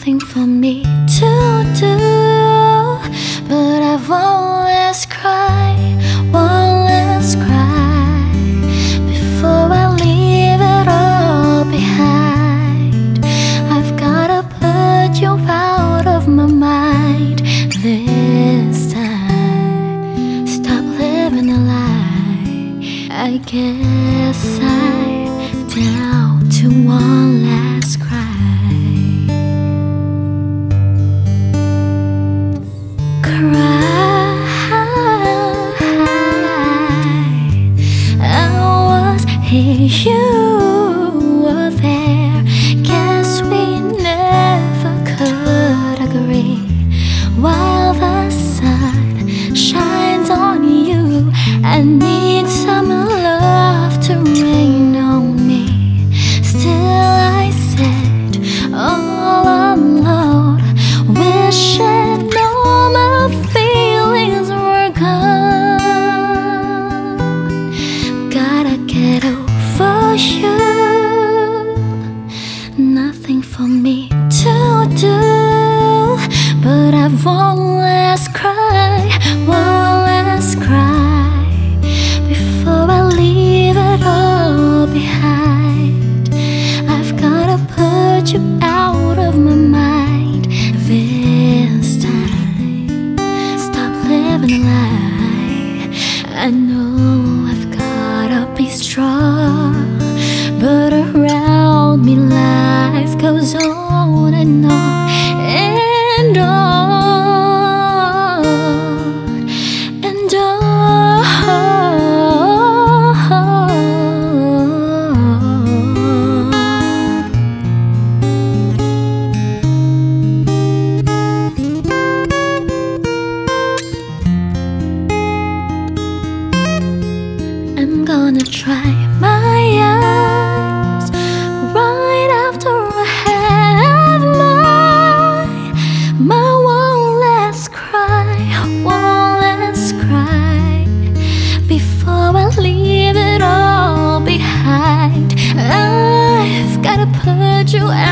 nothing for me to do. But I won't less cry, won't cry before I leave it all behind. I've gotta put you out of my mind this time. Stop living a lie. I guess I down to one last. Nothing for me to do, but I won't last cry, won't last cry before I leave it all behind. I've gotta put you out of my mind this time. Stop living a lie. I know I've gotta be strong, but around me life goes on and on and on and on. I'm gonna try you